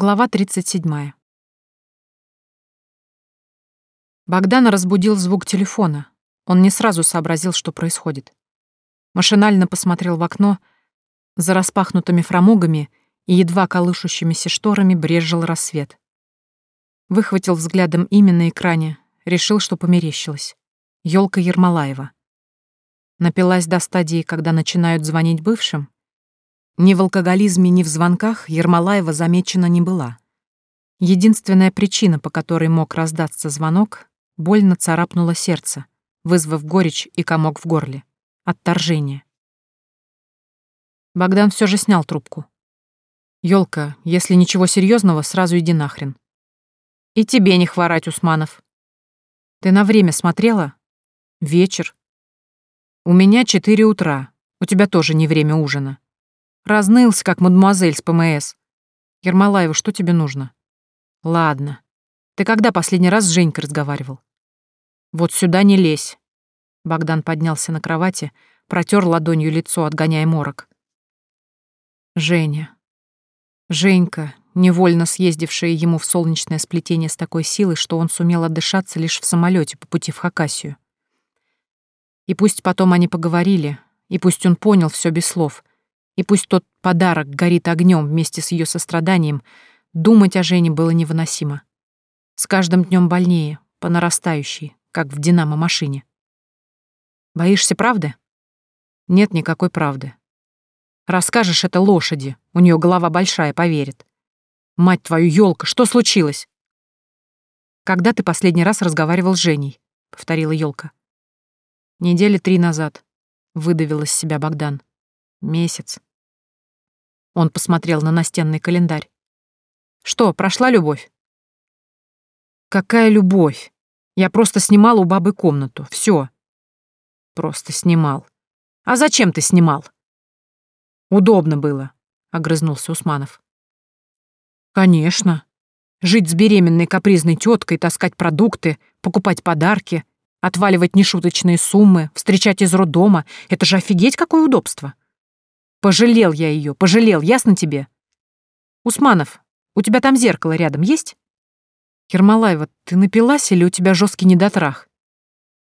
Глава 37. Богдана разбудил звук телефона. Он не сразу сообразил, что происходит. Машинально посмотрел в окно. За распахнутыми фрамугами и едва колышущимися шторами брезжил рассвет. Выхватил взглядом имя на экране, решил, что померещилось. Ёлка Ермолаева. Напилась до стадии, когда начинают звонить бывшим, ни в алкоголизме, ни в звонках Ермолаева замечена не была. Единственная причина, по которой мог раздаться звонок, больно царапнуло сердце, вызвав горечь и комок в горле. Отторжение. Богдан все же снял трубку. Ёлка, если ничего серьезного, сразу иди нахрен. И тебе не хворать, Усманов. Ты на время смотрела? Вечер. У меня четыре утра. У тебя тоже не время ужина. Разнылся, как мадемуазель с ПМС. Ермолаева, что тебе нужно? Ладно. Ты когда последний раз с Женькой разговаривал? Вот сюда не лезь. Богдан поднялся на кровати, протер ладонью лицо, отгоняя морок. Женя. Женька, невольно съездившая ему в солнечное сплетение с такой силой, что он сумел отдышаться лишь в самолете по пути в Хакасию. И пусть потом они поговорили, и пусть он понял все без слов, и пусть тот подарок горит огнем вместе с ее состраданием, думать о Жене было невыносимо. С каждым днем больнее, по нарастающей, как в динамо-машине. Боишься правды? Нет никакой правды. Расскажешь это лошади, у нее голова большая, поверит. Мать твою, елка, что случилось? Когда ты последний раз разговаривал с Женей? повторила елка. Недели три назад, выдавил из себя Богдан. Месяц. Он посмотрел на настенный календарь. «Что, прошла любовь?» «Какая любовь? Я просто снимал у бабы комнату. Все. «Просто снимал. А зачем ты снимал?» «Удобно было», — огрызнулся Усманов. «Конечно. Жить с беременной капризной теткой, таскать продукты, покупать подарки, отваливать нешуточные суммы, встречать из роддома — это же офигеть какое удобство!» Пожалел я ее, пожалел, ясно тебе? Усманов, у тебя там зеркало рядом есть? Ермолаева, ты напилась или у тебя жесткий недотрах?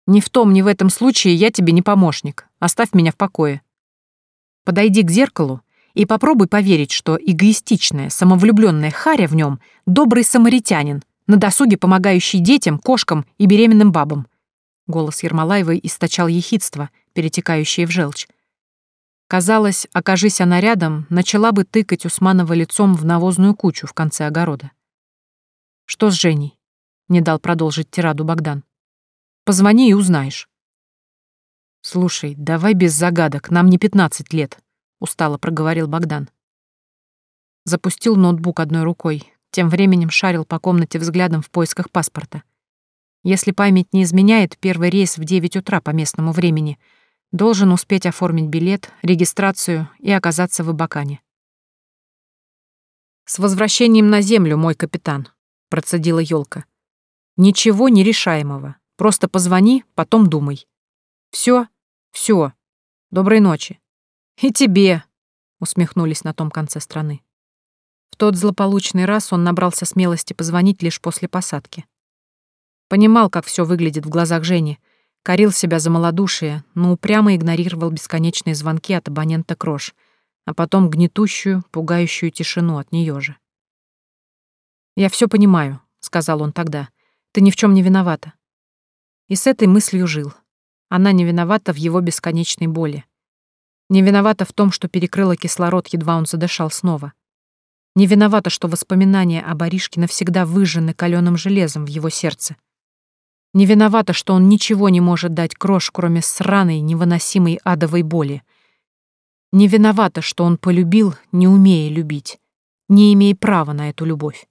Ни в том, ни в этом случае я тебе не помощник. Оставь меня в покое. Подойди к зеркалу и попробуй поверить, что эгоистичная, самовлюбленная Харя в нем добрый самаритянин, на досуге помогающий детям, кошкам и беременным бабам. Голос Ермолаевой источал ехидство, перетекающее в желчь. Казалось, окажись она рядом, начала бы тыкать Усманова лицом в навозную кучу в конце огорода. «Что с Женей?» — не дал продолжить тираду Богдан. «Позвони и узнаешь». «Слушай, давай без загадок, нам не пятнадцать лет», — устало проговорил Богдан. Запустил ноутбук одной рукой, тем временем шарил по комнате взглядом в поисках паспорта. Если память не изменяет, первый рейс в девять утра по местному времени — Должен успеть оформить билет, регистрацию и оказаться в Ибакане. «С возвращением на землю, мой капитан», — процедила Ёлка. «Ничего нерешаемого. Просто позвони, потом думай. Все, все. Доброй ночи». «И тебе», — усмехнулись на том конце страны. В тот злополучный раз он набрался смелости позвонить лишь после посадки. Понимал, как все выглядит в глазах Жени — Корил себя за малодушие, но упрямо игнорировал бесконечные звонки от абонента Крош, а потом гнетущую, пугающую тишину от нее же. «Я все понимаю», — сказал он тогда. «Ты ни в чем не виновата». И с этой мыслью жил. Она не виновата в его бесконечной боли. Не виновата в том, что перекрыла кислород, едва он задышал снова. Не виновата, что воспоминания об Аришке навсегда выжжены каленым железом в его сердце. Не виновата, что он ничего не может дать крош, кроме сраной, невыносимой адовой боли. Не виновата, что он полюбил, не умея любить, не имея права на эту любовь.